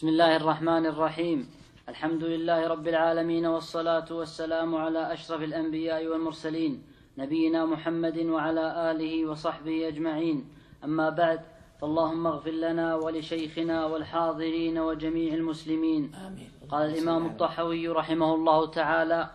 بسم الله الرحمن الرحيم. الحمد لله رب العالمين والصلاة والسلام على أشرف الأنبياء والمرسلين نبينا محمد وعلى آله وصحبه أجمعين. أما بعد فاللهم اغفر لنا ولشيخنا والحاضرين وجميع المسلمين. آمين. قال الإمام الطحوي رحمه الله تعالى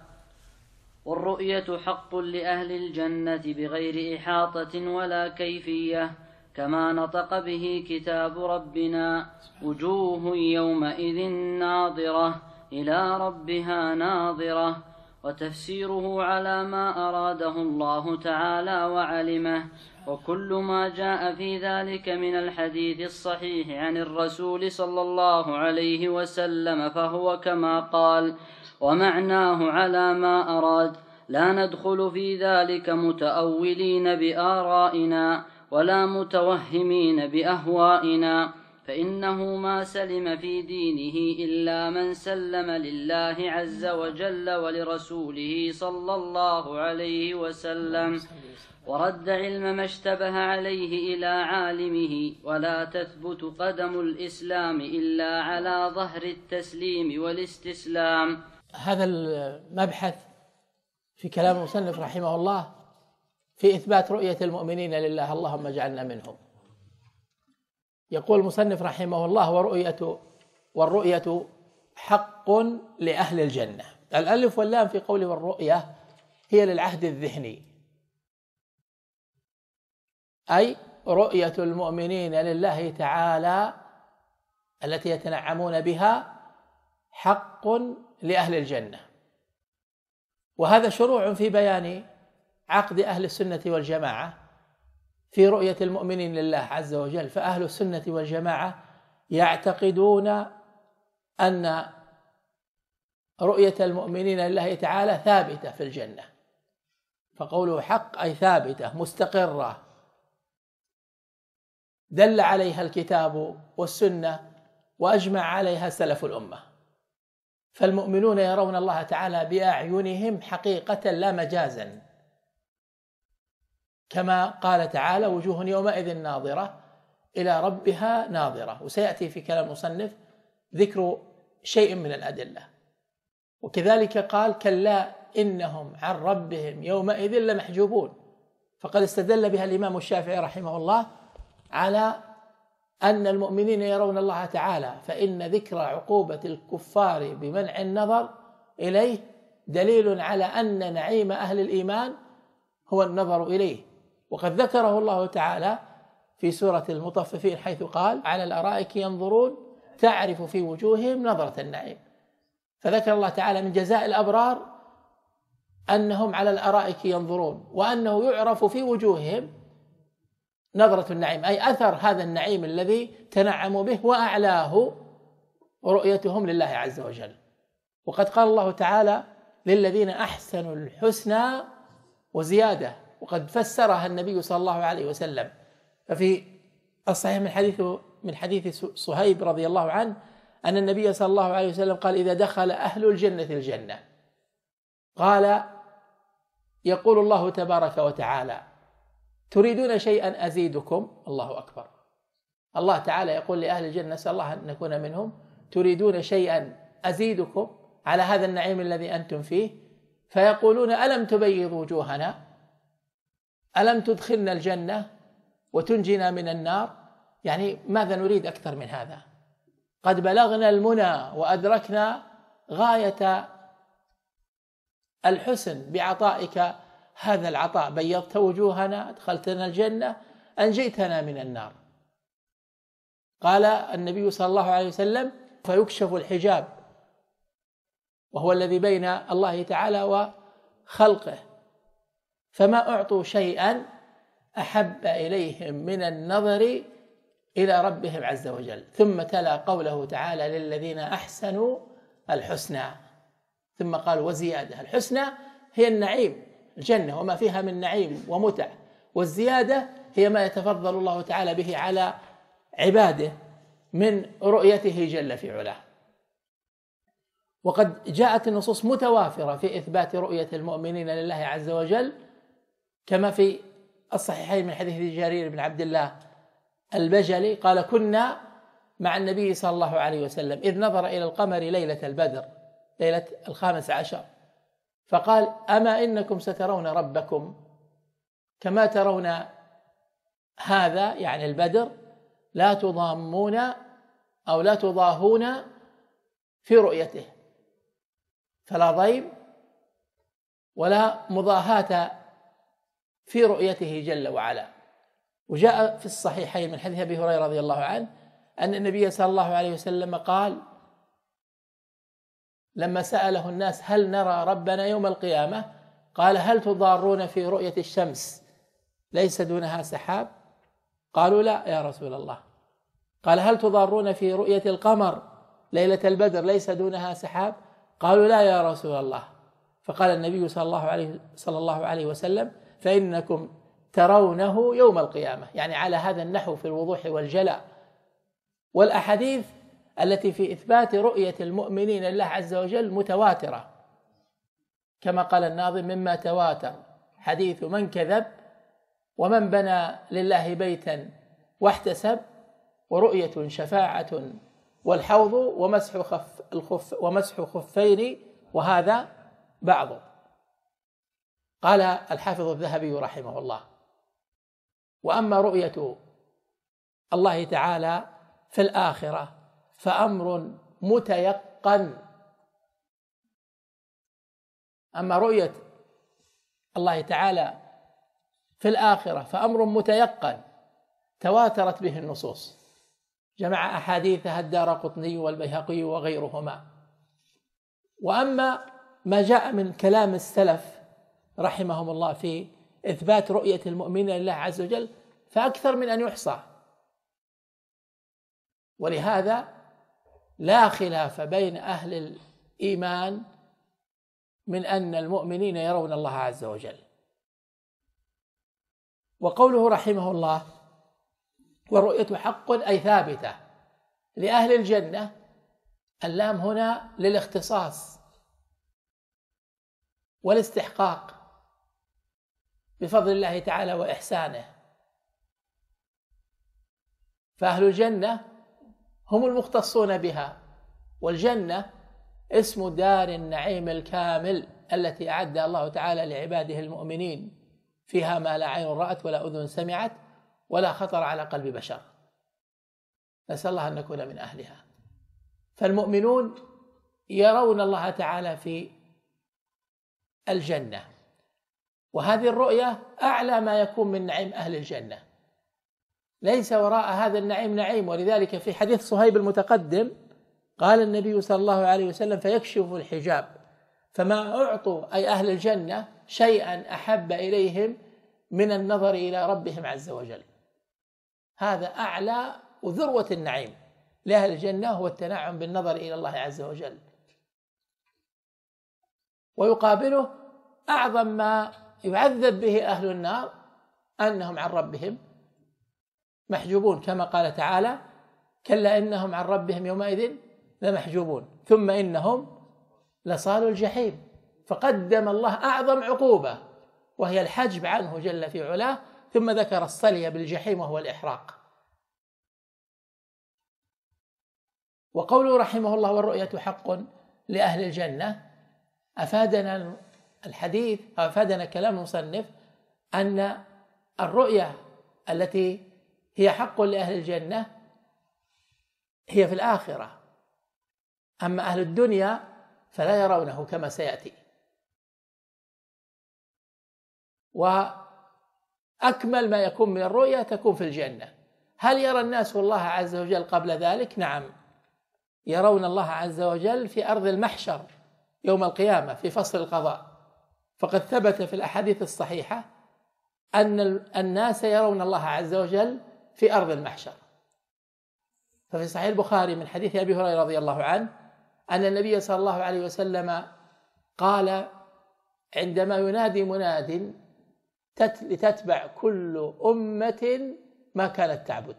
والرؤية حق لأهل الجنة بغير إحاطة ولا كيفية كما نطق به كتاب ربنا وجوه يومئذ ناظرة إلى ربها ناظرة وتفسيره على ما أراده الله تعالى وعلمه وكل ما جاء في ذلك من الحديث الصحيح عن الرسول صلى الله عليه وسلم فهو كما قال ومعناه على ما أراد لا ندخل في ذلك متأولين بآرائنا ولا متوهمين بأهوائنا فإنه ما سلم في دينه إلا من سلم لله عز وجل ولرسوله صلى الله عليه وسلم. ورد علم ما اشتبه عليه إلى عالمه ولا تثبت قدم الإسلام إلا على ظهر التسليم والاستسلام. هذا المبحث في كلام المصنف رحمه الله في إثبات رؤية المؤمنين لله. اللهم اجعلنا منهم. يقول المصنف رحمه الله ورؤية والرؤية حق لأهل الجنة. الألف واللام في قوله والرؤية هي للعهد الذهني. أي رؤية المؤمنين لله تعالى التي يتنعمون بها حق لأهل الجنة. وهذا شروع في بيان عقد أهل السنة والجماعة في رؤية المؤمنين لله عز وجل فأهل السنة والجماعة يعتقدون أن رؤية المؤمنين لله تعالى ثابتة في الجنة. فقوله حق أي ثابتة مستقرة. دل عليها الكتاب والسنة وأجمع عليها سلف الأمة. فالمؤمنون يرون الله تعالى بأعينهم حقيقة لا مجازا. كما قال تعالى وجوه يومئذ ناظرة إلى ربها ناظرة. وسيأتي في كلام المصنف ذكر شيء من الأدلة. وكذلك قال كلا إنهم عن ربهم يومئذ لمحجوبون. فقد استدل بها الإمام الشافعي رحمه الله على أن المؤمنين يرون الله تعالى فإن ذكر عقوبة الكفار بمنع النظر إليه دليل على أن نعيم أهل الإيمان هو النظر إليه. وقد ذكره الله تعالى في سورة المطففين حيث قال على الأرائك ينظرون تعرف في وجوههم نظرة النعيم. فذكر الله تعالى من جزاء الأبرار أنهم على الأرائك ينظرون وأنه يعرف في وجوههم نظرة النعيم أي أثر هذا النعيم الذي تنعموا به وأعلاه رؤيتهم لله عز وجل. وقد قال الله تعالى للذين أحسنوا الحسنى وزيادة وقد فسرها النبي صلى الله عليه وسلم. ففي الصحيح من حديث من حديث صهيب رضي الله عنه أن النبي صلى الله عليه وسلم قال إذا دخل أهل الجنة الجنة. قال يقول الله تبارك وتعالى تريدون شيئا أزيدكم؟ الله أكبر. الله تعالى يقول لأهل الجنة نسأل الله أن نكون منهم. تريدون شيئا أزيدكم على هذا النعيم الذي أنتم فيه؟ فيقولون ألم تبيض وجوهنا؟ ألم تدخلنا الجنة وتنجنا من النار؟ يعني ماذا نريد أكثر من هذا؟ قد بلغنا المنى وأدركنا غاية الحسن بعطائك هذا العطاء. بيضت وجوهنا أدخلتنا الجنة أنجيتنا من النار. قال النبي صلى الله عليه وسلم فيكشف الحجاب وهو الذي بين الله تعالى وخلقه. فما أعطوا شيئا أحب إليهم من النظر إلى ربهم عز وجل. ثم تلا قوله تعالى للذين أحسنوا الحسنى. ثم قال وزيادة. الحسنى هي النعيم الجنة وما فيها من نعيم ومتع. والزيادة هي ما يتفضل الله تعالى به على عباده من رؤيته جل في علاه. وقد جاءت النصوص متوافرة في إثبات رؤية المؤمنين لله عز وجل كما في الصحيحين من حديث جرير بن عبد الله البجلي قال كنا مع النبي صلى الله عليه وسلم إذ نظر إلى القمر ليلة البدر ليلة الخامس عشر. فقال أما إنكم سترون ربكم؟ كما ترون هذا يعني البدر لا تضامون أو لا تضاهون في رؤيته. فلا ضيم ولا مضاهاة في رؤيته جل وعلا. وجاء في الصحيحين من حديث أبي هريرة رضي الله عنه أن النبي صلى الله عليه وسلم قال لما سأله الناس هل نرى ربنا يوم القيامة قال هل تضارون في رؤية الشمس؟ ليس دونها سحاب؟ قالوا لا يا رسول الله. قال هل تضارون في رؤية القمر ليلة البدر؟ ليس دونها سحاب؟ قالوا لا يا رسول الله. فقال النبي صلى الله عليه صلى الله عليه وسلم فإنكم ترونه يوم القيامة. يعني على هذا النحو في الوضوح والجلاء. والأحاديث التي في إثبات رؤية المؤمنين لله عز وجل متواترة. كما قال الناظم مما تواتر. حديث من كذب ومن بنى لله بيتا واحتسب ورؤية شفاعة والحوض ومسح خف الخف ومسح خفين وهذا بعض قال الحافظ الذهبي رحمه الله. وأما رؤية الله تعالى في الآخرة فأمر متيقن. أما رؤية الله تعالى في الآخرة فأمر متيقن. تواترت به النصوص. جمع أحاديثها الدار قطني والبيهقي وغيرهما. وأما ما جاء من كلام السلف رحمهم الله في إثبات رؤية المؤمنين لله عز وجل فأكثر من أن يحصى. ولهذا لا خلاف بين أهل الإيمان من أن المؤمنين يرون الله عز وجل. وقوله رحمه الله والرؤية حق أي ثابتة لأهل الجنة اللام هنا للاختصاص والاستحقاق. بفضل الله تعالى وإحسانه. فأهل الجنة هم المختصون بها والجنة اسم دار النعيم الكامل التي اعدها الله تعالى لعباده المؤمنين. فيها ما لا عين رأت ولا أذن سمعت ولا خطر على قلب بشر. نسأل الله أن نكون من أهلها. فالمؤمنون يرون الله تعالى في الجنة. وهذه الرؤية أعلى ما يكون من نعيم أهل الجنة. ليس وراء هذا النعيم نعيم ولذلك في حديث صهيب المتقدم قال النبي صلى الله عليه وسلم فيكشف الحجاب فما أعطوا أي أهل الجنة شيئا أحب إليهم من النظر إلى ربهم عز وجل. هذا أعلى وذروة النعيم لأهل الجنة هو التنعم بالنظر إلى الله عز وجل. ويقابله أعظم ما يعذب به أهل النار أنهم عن ربهم محجوبون كما قال تعالى كلا إنهم عن ربهم يومئذ لمحجوبون ثم إنهم لصالوا الجحيم. فقدم الله أعظم عقوبة وهي الحجب عنه جل في علاه ثم ذكر الصلي بالجحيم وهو الإحراق. وقوله رحمه الله والرؤية حق لأهل الجنة أفادنا الحديث أفادنا كلام المصنف أن الرؤية التي هي حق لأهل الجنة هي في الآخرة. أما أهل الدنيا فلا يرونه كما سيأتي. وأكمل ما يكون من الرؤيا تكون في الجنة. هل يرى الناس الله عز وجل قبل ذلك؟ نعم. يرون الله عز وجل في أرض المحشر يوم القيامة في فصل القضاء. فقد ثبت في الأحاديث الصحيحة أن الناس يرون الله عز وجل في أرض المحشر. ففي صحيح البخاري من حديث أبي هريرة رضي الله عنه أن النبي صلى الله عليه وسلم قال عندما ينادي مناد لتتبع كل أمة ما كانت تعبد.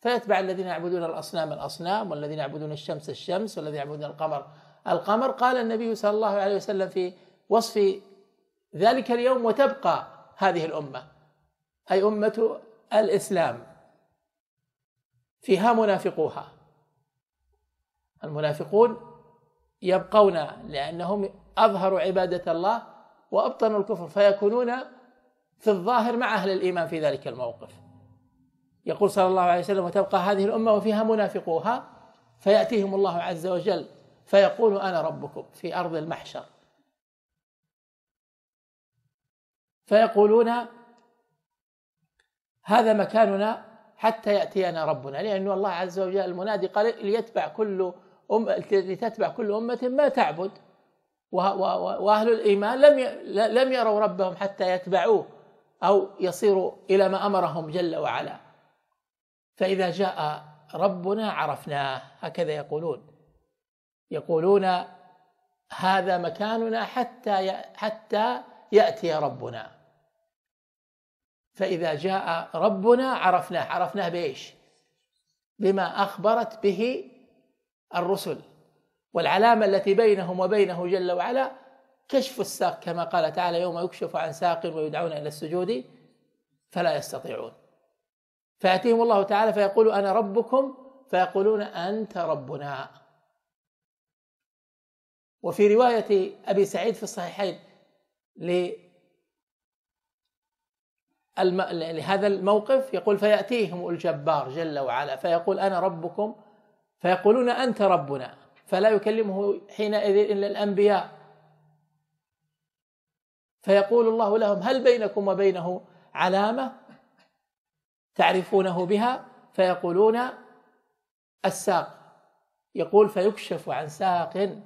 فيتبع الذين يعبدون الأصنام الأصنام والذين يعبدون الشمس الشمس والذين يعبدون القمر القمر. قال النبي صلى الله عليه وسلم في وصف ذلك اليوم وتبقى هذه الأمة أي أمة الإسلام. فيها منافقوها. المنافقون يبقون لأنهم أظهروا عبادة الله وأبطنوا الكفر فيكونون في الظاهر مع أهل الإيمان في ذلك الموقف. يقول صلى الله عليه وسلم وتبقى هذه الأمة وفيها منافقوها. فيأتيهم الله عز وجل فيقول أنا ربكم. في أرض المحشر. فيقولون هذا مكاننا حتى يأتينا ربنا لأن الله عز وجل المنادي قال ليتبع كل أم لتتبع كل أمة ما تعبد وأهل الإيمان لم لم يروا ربهم حتى يتبعوه أو يصيروا إلى ما أمرهم جل وعلا. فإذا جاء ربنا عرفناه هكذا يقولون. يقولون هذا مكاننا حتى حتى يأتي ربنا. فإذا جاء ربنا عرفناه عرفناه بإيش؟ بما أخبرت به الرسل. والعلامة التي بينهم وبينه جل وعلا كشف الساق كما قال تعالى يوم يكشف عن ساق ويدعون إلى السجود فلا يستطيعون. فيأتيهم الله تعالى فيقول أنا ربكم فيقولون أنت ربنا. وفي رواية أبي سعيد في الصحيحين لهذا الموقف يقول فيأتيهم الجبار جل وعلا فيقول أنا ربكم فيقولون أنت ربنا فلا يكلمه حينئذ إلا الأنبياء. فيقول الله لهم هل بينكم وبينه علامة تعرفونه بها؟ فيقولون الساق. يقول فيكشف عن ساق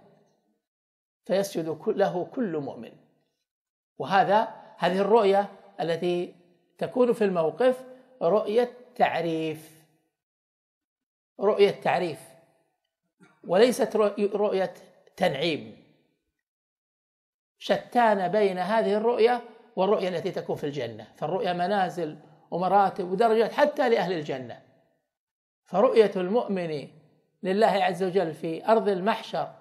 فيسجد له كل مؤمن. وهذا هذه الرؤية التي تكون في الموقف رؤية تعريف. رؤية تعريف. وليست رؤية تنعيم. شتان بين هذه الرؤية والرؤية التي تكون في الجنة. فالرؤية منازل ومراتب ودرجات حتى لأهل الجنة. فرؤية المؤمن لله عز وجل في أرض المحشر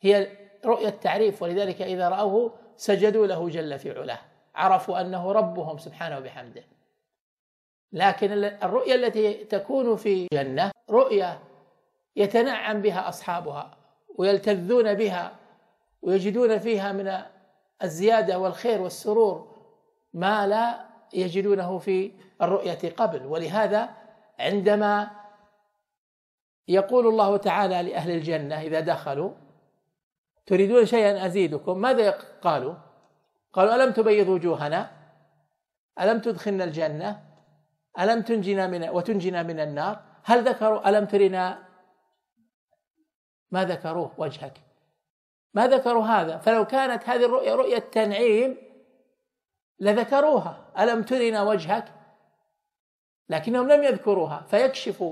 هي رؤية تعريف. ولذلك إذا رأوه سجدوا له جل في علاه. عرفوا أنه ربهم سبحانه وبحمده. لكن الرؤية التي تكون في جنة رؤية يتنعم بها أصحابها ويلتذون بها ويجدون فيها من الزيادة والخير والسرور ما لا يجدونه في الرؤية قبل. ولهذا عندما يقول الله تعالى لأهل الجنة إذا دخلوا تريدون شيئا أزيدكم ماذا قالوا؟ قالوا ألم تبيض وجوهنا؟ ألم تدخلنا الجنة؟ ألم تنجنا من وتنجنا من النار؟ هل ذكروا ألم ترنا؟ ما ذكروه وجهك. ما ذكروا هذا. فلو كانت هذه الرؤيا رؤية تنعيم لذكروها. ألم ترنا وجهك؟ لكنهم لم يذكروها. فيكشف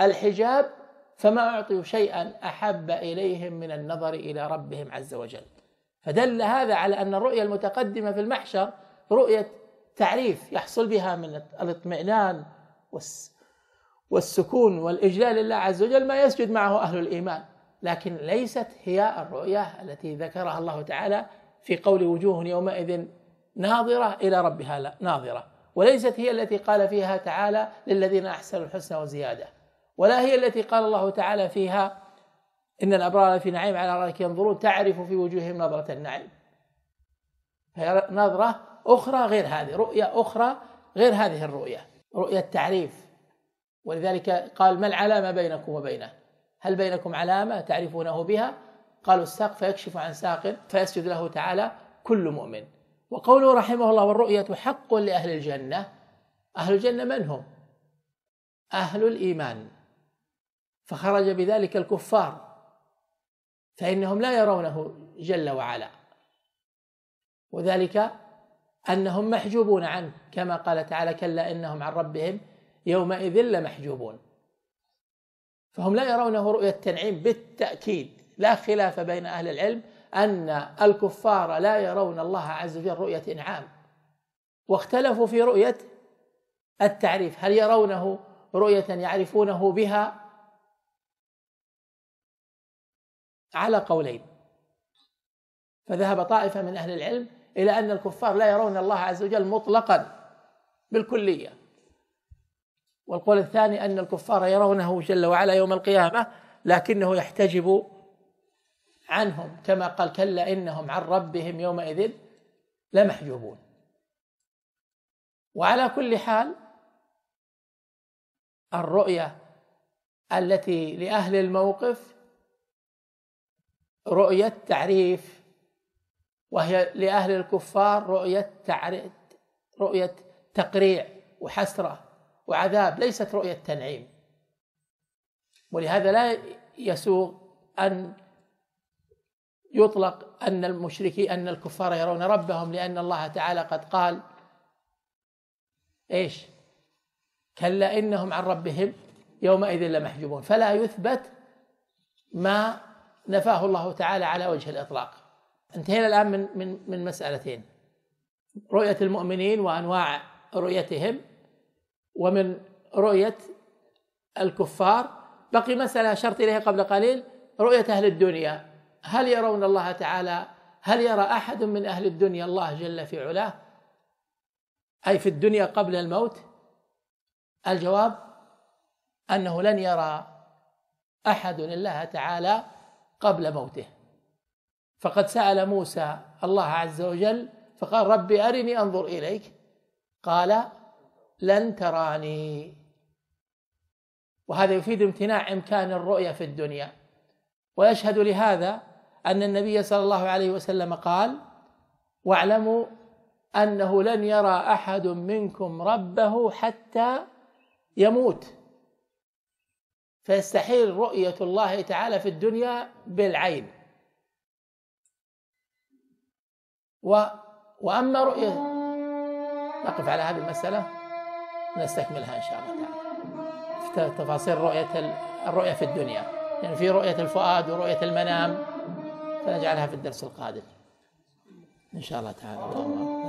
الحجاب فما أعطوا شيئا أحب إليهم من النظر إلى ربهم عز وجل. فدل هذا على أن الرؤيا المتقدمة في المحشر رؤية تعريف يحصل بها من الاطمئنان والسكون والإجلال لله عز وجل ما يسجد معه أهل الإيمان. لكن ليست هي الرؤية التي ذكرها الله تعالى في قول وجوه يومئذ ناظرة إلى ربها ناظرة. وليست هي التي قال فيها تعالى للذين أحسنوا الحسنى وزيادة. ولا هي التي قال الله تعالى فيها إن الأبرار في نعيم على رأيك ينظرون تعرف في وجوههم نظرة النعيم. فهي نظرة أخرى غير هذه رؤية أخرى غير هذه الرؤية رؤية تعريف ولذلك قال ما العلامة بينكم وبينه؟ هل بينكم علامة تعرفونه بها؟ قالوا الساق فيكشف عن ساق فيسجد له تعالى كل مؤمن. وقوله رحمه الله والرؤية حق لأهل الجنة. أهل الجنة من هم؟ أهل الإيمان. فخرج بذلك الكفار. فإنهم لا يرونه جل وعلا. وذلك أنهم محجوبون عنه كما قال تعالى كلا إنهم عن ربهم يومئذ لمحجوبون. فهم لا يرونه رؤية تنعيم بالتأكيد. لا خلاف بين أهل العلم أن الكفار لا يرون الله عز وجل رؤية إنعام. واختلفوا في رؤية التعريف. هل يرونه رؤية يعرفونه بها على قولين. فذهب طائفة من أهل العلم إلى أن الكفار لا يرون الله عز وجل مطلقا بالكلية. والقول الثاني أن الكفار يرونه جل وعلا يوم القيامة لكنه يحتجب عنهم كما قال كلا إنهم عن ربهم يومئذ لمحجوبون. وعلى كل حال الرؤية التي لأهل الموقف رؤية تعريف وهي لأهل الكفار رؤية تعريف رؤية تقريع وحسرة وعذاب ليست رؤية تنعيم. ولهذا لا يسوغ أن يطلق أن المشركين أن الكفار يرون ربهم لأن الله تعالى قد قال إيش؟ كلا إنهم عن ربهم يومئذ لمحجوبون. فلا يثبت ما نفاه الله تعالى على وجه الإطلاق. انتهينا الآن من من من مسألتين. رؤية المؤمنين وأنواع رؤيتهم ومن رؤية الكفار. بقي مسألة أشرت إليها قبل قليل رؤية أهل الدنيا. هل يرون الله تعالى هل يرى أحد من أهل الدنيا الله جل في علاه؟ أي في الدنيا قبل الموت؟ الجواب أنه لن يرى أحد الله تعالى قبل موته. فقد سأل موسى الله عز وجل فقال ربي أرني أنظر إليك. قال لن تراني. وهذا يفيد امتناع إمكان الرؤية في الدنيا. ويشهد لهذا أن النبي صلى الله عليه وسلم قال واعلموا أنه لن يرى أحد منكم ربه حتى يموت. فيستحيل رؤية الله تعالى في الدنيا بالعين. و وأما رؤية نقف على هذه المسألة نستكملها إن شاء الله تعالى. في تفاصيل رؤية الرؤية في الدنيا. يعني في رؤية الفؤاد ورؤية المنام. فنجعلها في الدرس القادم. إن شاء الله تعالى. اللهم